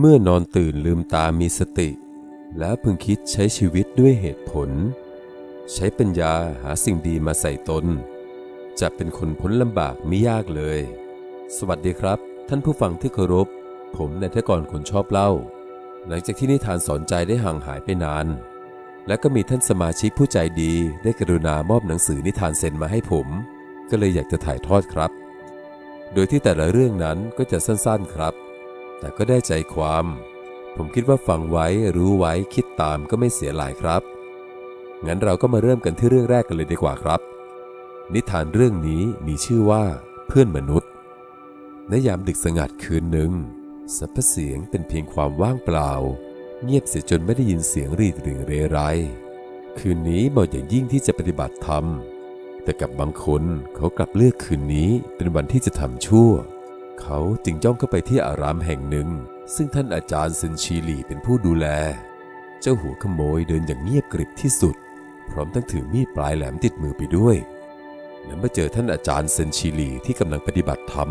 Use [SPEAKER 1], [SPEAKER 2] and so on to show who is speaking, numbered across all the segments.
[SPEAKER 1] เมื่อนอนตื่นลืมตามีสติ แล้วพึงคิดใช้ชีวิตด้วยเหตุผล ใช้ปัญญาหาสิ่งดีมาใส่ตน จะเป็นคนพ้นลำบากไม่ยากเลย สวัสดีครับ ท่านผู้ฟังที่เคารพ ผมนายทกรคนชอบเล่า หลังจากที่นิทานสอนใจได้ห่างหายไปนาน และก็มีท่านสมาชิกผู้ใจดีได้กรุณามอบหนังสือนิทานเซ็นมาให้ผม ก็เลยอยากจะถ่ายทอดครับ โดยที่แต่ละเรื่องนั้นก็จะสั้นๆครับ แต่ก็ได้ใจความ ผมคิดว่าฟังไว้รู้ไว้คิดตามก็ไม่เสียหลายครับ งั้นเราก็มาเริ่มกันที่เรื่องแรกกันเลยดีกว่าครับ นิทานเรื่องนี้มีชื่อว่า เพื่อนมนุษย์ในยามดึกสงัดคืนหนึ่งสรรพเสียงเป็นเพียงความว่างเปล่า เงียบเสียจนไม่ได้ยินเสียงรีดหรือเรไรคืนนี้เหมาะอย่างยิ่งที่จะปฏิบัติธรรมแต่กับบางคนเขากลับเลือกคืนนี้เป็นวันที่จะทำชั่ว เขาจึงย่องเข้าไปที่อารามแห่งหนึ่ง ซึ่งท่านอาจารย์เซนชีลีเป็นผู้ดูแล เจ้าหัวขโมยเดินอย่างเงียบกริบที่สุด พร้อมทั้งถือมีดปลายแหลมติดมือไปด้วย และเมื่อเจอท่านอาจารย์เซนชีลีที่กำลังปฏิบัติธรรม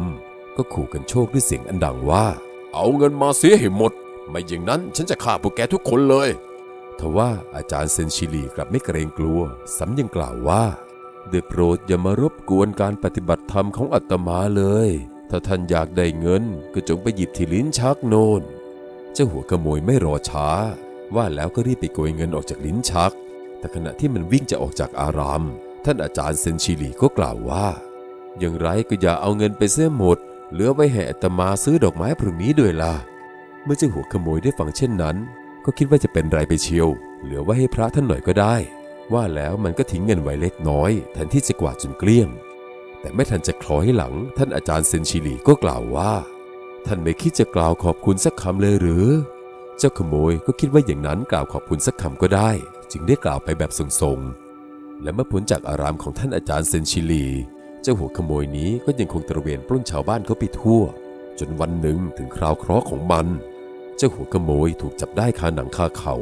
[SPEAKER 1] ก็ขู่กันโชคด้วยเสียงอันดังว่า
[SPEAKER 2] เอาเงินมาเสียให้หมด ไม่อย่างนั้นฉันจะฆ่าพวกแกทุกคนเลย
[SPEAKER 1] ทว่าอาจารย์เซนชิลีกลับไม่เกรงกลัวซ้ำยังกล่าวว่าได้โปรดอย่ามารบกวนการปฏิบัติธรรมของอาตมาเลย ถ้าท่านอยากได้เงินก็จงไปหยิบที่ลิ้นชักโนนเจ้าหัวขโมยไม่รอช้า ว่าแล้วก็รีบไปโกยเงินออกจากลิ้นชัก แต่ขณะที่มันวิ่งจะออกจากอาราม ท่านอาจารย์เซนชิลีก็กล่าวว่า อย่างไรก็อย่าเอาเงินไปเสียหมด เหลือไว้ให้อาตมาซื้อดอกไม้พรุ่งนี้ด้วยล่ะ เมื่อเจ้าหัวขโมยได้ฟังเช่นนั้น ก็คิดว่าจะเป็นไรไปเชียว เหลือไว้ให้พระท่านหน่อยก็ได้ ว่าแล้วมันก็ทิ้งเงินไว้เล็กน้อยแทนที่จะกวาดจนเกลี้ยง แต่ไม่ทันจะคล้อยหลัง ท่านอาจารย์เซนชิลีก็กล่าวว่า ท่านไม่คิดจะกล่าวขอบคุณสักคำเลยหรือ เจ้าขโมยก็คิดว่าอย่างนั้นกล่าวขอบคุณสักคำก็ได้ จึงได้กล่าวไปแบบทรงๆและเมื่อพ้นจากอารามของท่านอาจารย์เซนชิลี เจ้าหัวขโมยนี้ก็ยังคงตระเวนปล้นชาวบ้านเขาไปทั่ว จนวันหนึ่งถึงคราวเคราะห์ของมัน เจ้าหัวขโมยถูกจับได้คาหนังคาเขา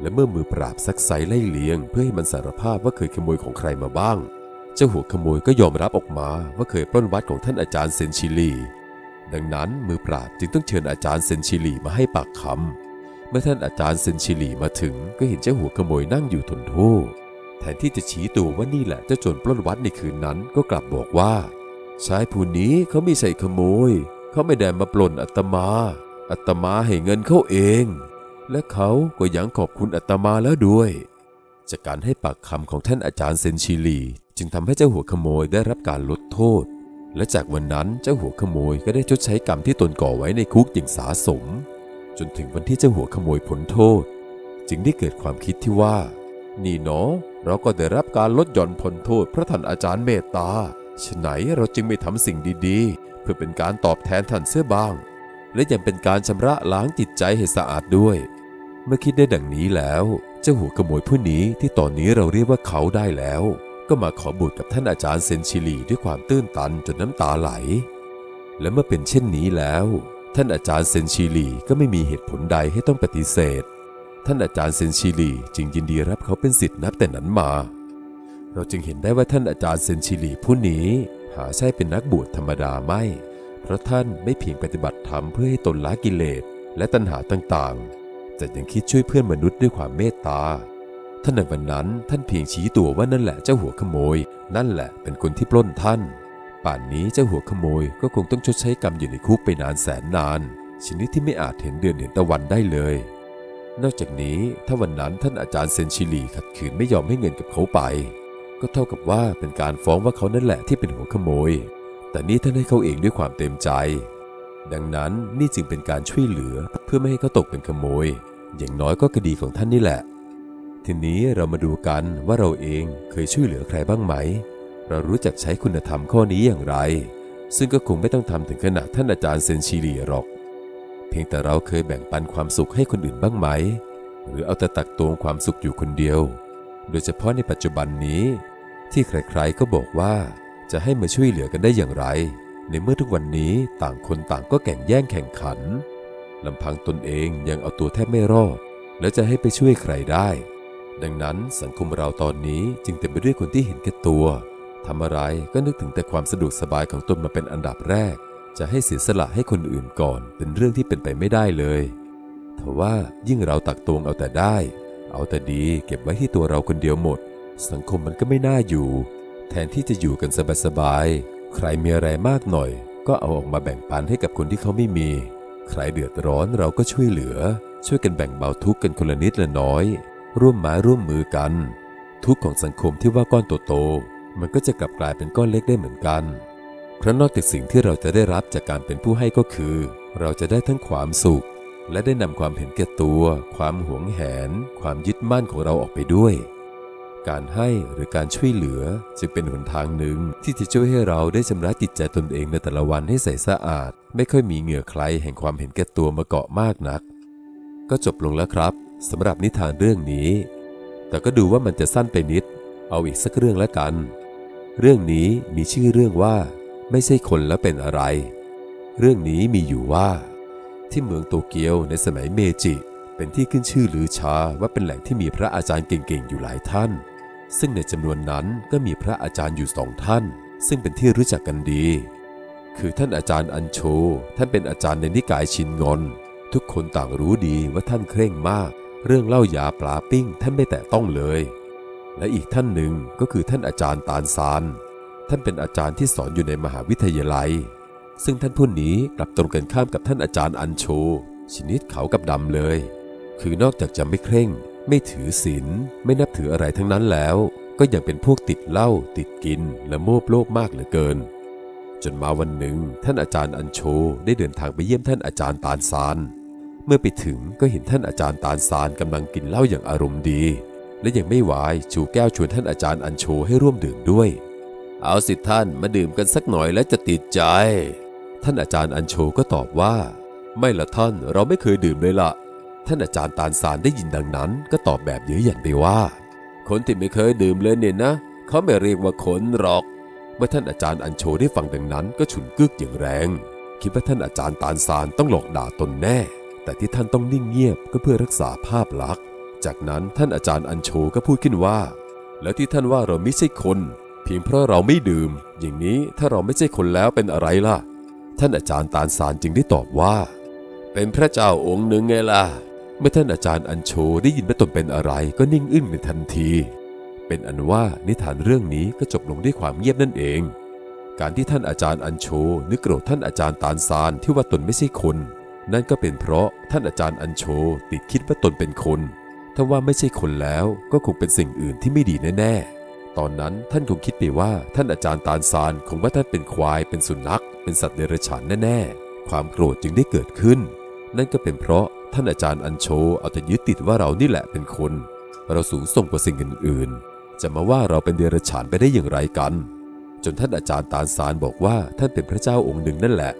[SPEAKER 1] และเมื่อมือปราบซักไซไล่เลียง เพื่อให้มันสารภาพว่าเคยขโมยของใครมาบ้าง เจ้าหัวขโมยก็ยอมรับออกมาว่าเคยปล้นวัดของท่านอาจารย์เซนชิลี ดังนั้นมือปราบจึงต้องเชิญอาจารย์เซนชิลีมาให้ปากคำเมื่อท่านอาจารย์เซนชิลีมาถึงก็เห็นเจ้าหัวขโมยนั่งอยู่ทนโทษแทนที่จะชี้ตัวว่านี่แหละเจ้าโจรปล้นวัดในคืนนั้นก็กลับบอกว่าชายผู้นี้เขาไม่ใช่ขโมย เขาไม่ได้มาปล้นอาตมาอาตมาให้เงินเขาเอง และเขาก็ยังขอบคุณอาตมาแล้วด้วย จากการให้ปากคำของท่านอาจารย์เซนชิลี จึงทำให้เจ้าหัวขโมยได้รับการลดโทษ และจากวันนั้นเจ้าหัวขโมยก็ได้ชดใช้กรรมที่ตนก่อไว้ในคุกอย่างสาสม จนถึงวันที่เจ้าหัวขโมยพ้นโทษ จึงได้เกิดความคิดที่ว่า นี่เนาะเราก็ได้รับการลดหย่อนพ้นโทษ พระท่านอาจารย์เมตตาฉะไหนเราจึงไม่ทำสิ่งดีๆ เพื่อเป็นการตอบแทนท่านเสียบ้าง และยังเป็นการชำระล้างจิตใจให้สะอาดด้วย เมื่อคิดได้ดังนี้แล้ว เจ้าหัวขโมยผู้นี้ที่ตอนนี้เราเรียกว่าเขาได้แล้ว ก็มาขอบุตรกับท่านอาจารย์เซนชิลีด้วยความตื้นตันจนน้ำตาไหล และเมื่อเป็นเช่นนี้แล้ว ท่านอาจารย์เซนชิลีก็ไม่มีเหตุผลใดให้ต้องปฏิเสธ ท่านอาจารย์เซนชิลีจึงยินดีรับเขาเป็นสิทธิ์นับแต่นั้นมา เราจึงเห็นได้ว่าท่านอาจารย์เซนชิลีผู้นี้หาใช่เป็นนักบวชธรรมดาไม่ เพราะท่านไม่เพียงปฏิบัติธรรมเพื่อให้ตนละกิเลสและตัณหาต่างๆ แต่ยังคิดช่วยเพื่อนมนุษย์ด้วยความเมตตา ท่านในวันนั้นท่านเพียงชี้ตัวว่านั่นแหละเจ้าหัวขโมย นั่นแหละเป็นคนที่ปล้นท่าน ป่านนี้เจ้าหัวขโมยก็คงต้องชดใช้กรรมอยู่ในคุกไปนานแสนนาน ชนิดที่ไม่อาจเห็นเดือนเห็นตะวันได้เลย นอกจากนี้ถ้าวันนั้นท่านอาจารย์เซนชิลีขัดขืนไม่ยอมให้เงินกับเขาไป ก็เท่ากับว่าเป็นการฟ้องว่าเขานั่นแหละที่เป็นหัวขโมย แต่นี่ท่านให้เขาเองด้วยความเต็มใจ ดังนั้นนี่จึงเป็นการช่วยเหลือเพื่อไม่ให้เขาตกเป็นขโมย อย่างน้อยก็คดีของท่านนี่แหละ ทีนี้เรามาดูกันว่าเราเองเคยช่วยเหลือใครบ้างไหม เรารู้จักใช้คุณธรรมข้อนี้อย่างไร ซึ่งก็คงไม่ต้องทำถึงขนาดท่านอาจารย์เซนชิลีหรอก เพียงแต่เราเคยแบ่งปันความสุขให้คนอื่นบ้างไหม หรือเอาแต่ตักตวงความสุขอยู่คนเดียว โดยเฉพาะในปัจจุบันนี้ ที่ใครๆก็บอกว่าจะให้มาช่วยเหลือกันได้อย่างไร ในเมื่อทุกวันนี้ต่างคนต่างก็แข่งแย่งแข่งขันลำพังตนเองยังเอาตัวแทบไม่รอด แล้วจะให้ไปช่วยใครได้ ดังนั้นสังคมเราตอนนี้จึงเต็มไปด้วยคนที่เห็นแก่ตัวทำอะไรก็นึกถึงแต่ความสะดวกสบายของตนมาเป็นอันดับแรก จะให้เสียสละให้คนอื่นก่อนเป็นเรื่องที่เป็นไปไม่ได้เลยทว่ายิ่งเราตักตวงเอาแต่ได้ เอาแต่ดีเก็บไว้ที่ตัวเราคนเดียวหมด สังคมมันก็ไม่น่าอยู่ แทนที่จะอยู่กันสบายๆใครมีอะไรมากหน่อย ก็เอาออกมาแบ่งปันให้กับคนที่เขาไม่มี ใครเดือดร้อนเราก็ช่วยเหลือ ช่วยกันแบ่งเบาทุกข์กันคนละนิดละน้อย ร่วมไม้ร่วมมือกัน ทุกข์ของสังคมที่ว่าก้อนโตๆมันก็จะกลับกลายเป็นก้อนเล็กได้เหมือนกัน เพราะนอกจากสิ่งที่เราจะได้รับจากการเป็นผู้ให้ก็คือ เราจะได้ทั้งความสุข และได้นำความเห็นแก่ตัว ความหวงแหน ความยึดมั่นของเราออกไปด้วย การให้หรือการช่วยเหลือจึงเป็นหนทางหนึ่งที่จะช่วยให้เราได้ชำระจิตใจตนเองในแต่ละวันให้ใสสะอาด ไม่ค่อยมีเหงื่อใครแห่งความเห็นแก่ตัวมาเกาะมากนัก ก็จบลงแล้วครับ สำหรับนิทานเรื่องนี้ แต่ก็ดูว่ามันจะสั้นไปนิด เอาอีกสักเรื่องแล้วกัน เรื่องนี้มีชื่อเรื่องว่า ไม่ใช่คนแล้วเป็นอะไร เรื่องนี้มีอยู่ว่า ที่เมืองโตเกียวในสมัยเมจิ เป็นที่ขึ้นชื่อลือชาว่าเป็นแหล่งที่มีพระอาจารย์เก่งๆอยู่หลายท่าน ซึ่งในจำนวนนั้นก็มีพระอาจารย์อยู่สองท่าน ซึ่งเป็นที่รู้จักกันดี คือท่านอาจารย์อัญโช ท่านเป็นอาจารย์ในนิกายชินงอนทุกคนต่างรู้ดีว่าท่านเคร่งมาก เรื่องเล่ายาปลาปิ้งท่านไม่แตะต้องเลย และอีกท่านหนึ่งก็คือท่านอาจารย์ตาลซานท่านเป็นอาจารย์ที่สอนอยู่ในมหาวิทยาลัย ซึ่งท่านผู้นี้กลับตรงกันข้ามกับท่านอาจารย์อัญโชชนิดเขากับดำเลย คือนอกจากจะไม่เคร่ง ไม่ถือศีลไม่นับถืออะไรทั้งนั้นแล้ว ก็ยังเป็นพวกติดเหล้าติดกินและโมบโลภมากเหลือเกิน จนมาวันหนึ่งท่านอาจารย์อัญโชได้เดินทางไปเยี่ยมท่านอาจารย์ตาลซาน เมื่อไปถึงก็เห็นท่านอาจารย์ตาลซานกำลังกินเหล้าอย่างอารมณ์ดี และยังไม่วายชูแก้วชวนท่านอาจารย์อัญโชให้ร่วมดื่มด้วย เอาสิท่านมาดื่มกันสักหน่อยแล้วจะติดใจ ท่านอาจารย์อัญโชก็ตอบว่า ไม่ละท่านเราไม่เคยดื่มเลยละท่านอาจารย์ตาลสารได้ยินดังนั้น ก็ตอบแบบเยื้อหยันไปว่า คนที่ไม่เคยดื่มเลยเนี่ยนะเขาไม่เรียกว่าคนหรอก เมื่อท่านอาจารย์อัญโชได้ฟังดังนั้นก็ฉุนกึกอย่างแรง คิดว่าท่านอาจารย์ตาลสารต้องหลอกด่าตนแน่ แต่ที่ท่านต้องนิ่งเงียบก็เพื่อรักษาภาพลักษณ์ จากนั้นท่านอาจารย์อัญโชก็พูดขึ้นว่า แล้วที่ท่านว่าเราไม่ใช่คน เพียงเพราะเราไม่ดื่ม อย่างนี้ถ้าเราไม่ใช่คนแล้วเป็นอะไรล่ะ ท่านอาจารย์ตาลสารจึงได้ตอบว่า เป็นพระเจ้าองค์หนึ่งไงล่ะ เมื่อท่านอาจารย์อัญโชได้ยินว่าตนเป็นอะไรก็นิ่งอึ้งในทันที เป็นอันว่านิทานเรื่องนี้ก็จบลงด้วยความเงียบนั่นเอง การที่ท่านอาจารย์อัญโชนึกโกรธท่านอาจารย์ตาลซานที่ว่าตนไม่ใช่คน นั่นก็เป็นเพราะท่านอาจารย์อัญโชติดคิดว่าตนเป็นคน ถ้าว่าไม่ใช่คนแล้วก็คงเป็นสิ่งอื่นที่ไม่ดีแน่ๆ ตอนนั้นท่านคงคิดไปว่าท่านอาจารย์ตาลซานคงว่าท่านเป็นควาย เป็นสุนัข เป็นสัตว์เดรัจฉานแน่ๆ ความโกรธจึงได้เกิดขึ้น นั่นก็เป็นเพราะท่านอาจารย์อัญโชเอาแต่ยึดติดว่าเรานี่แหละเป็นคน เราสูงส่งกว่าสิ่งอื่นๆ จะมาว่าเราเป็นเดรัจฉานไปได้อย่างไรกัน จนท่านอาจารย์ตาลสารบอกว่าท่านเป็นพระเจ้าองค์หนึ่งนั่นแหละ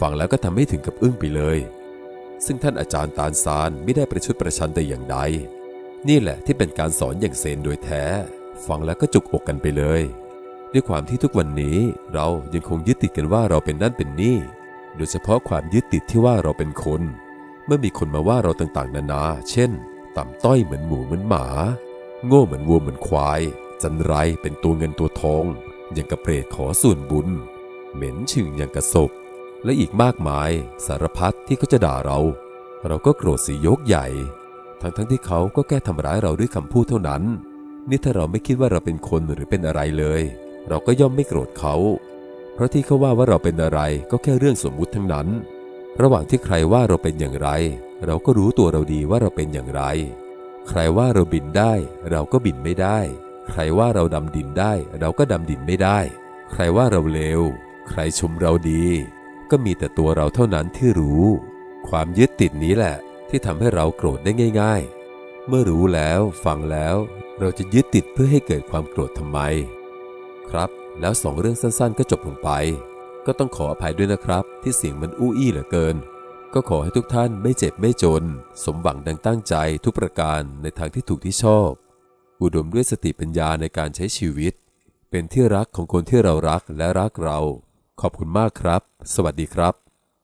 [SPEAKER 1] ฟังแล้วก็ทำให้ถึงกับอึ้งไปเลย ซึ่งท่านอาจารย์ตาลสารไม่ได้ประชดประชันแต่อย่างใด นี่แหละที่เป็นการสอนอย่างเซนโดยแท้ ฟังแล้วก็จุกอกกันไปเลย ด้วยความที่ทุกวันนี้เรายังคงยึดติดกันว่าเราเป็นนั่นเป็นนี่ โดยเฉพาะความยึดติดที่ว่าเราเป็นคน เมื่อมีคนมาว่าเราต่างๆ นานา เช่น ต่ำต้อยเหมือนหมูเหมือนหมา โง่เหมือนวัวเหมือนควาย จันไรเป็นตัวเงินตัวทองอย่างกระเปรตขอส่วนบุญ เหม็นฉึงอย่างกระศพ และอีกมากมายสารพัดที่เขาจะด่าเรา เราก็โกรธสียกใหญ่ ทั้งๆทที่เขาก็แค่ทำร้ายเราด้วยคำพูดเท่านั้น นี่ถ้าเราไม่คิดว่าเราเป็นคนหรือเป็นอะไรเลย เราก็ย่อมไม่โกรธเขา เพราะที่เขาว่าว่าเราเป็นอะไรก็แค่เรื่องสมมุติทั้งนั้น ระหว่างที่ใครว่าเราเป็นอย่างไร เราก็รู้ตัวเราดีว่าเราเป็นอย่างไร ใครว่าเราบินได้ เราก็บินไม่ได้ ใครว่าเราดำดินได้ เราก็ดำดินไม่ได้ ใครว่าเราเลวใครชมเราดี ก็มีแต่ตัวเราเท่านั้นที่รู้ ความยึดติดนี้แหละ ที่ทำให้เราโกรธได้ง่าย ๆ เมื่อรู้แล้วฟังแล้ว เราจะยึดติดเพื่อให้เกิดความโกรธทำไม ครับ แล้วสองเรื่องสั้นๆ ก็จบลงไป ก็ต้องขออภัยด้วยนะครับ ที่เสียงมันอู้อี้เหลือเกิน ก็ขอให้ทุกท่านไม่เจ็บไม่จน สมหวังดังตั้งใจทุกประการในทางที่ถูกที่ชอบ อุดมด้วยสติปัญญาในการใช้ชีวิต เป็นที่รักของคนที่เรารักและรักเรา ขอบคุณมากครับ สวัสดีครับ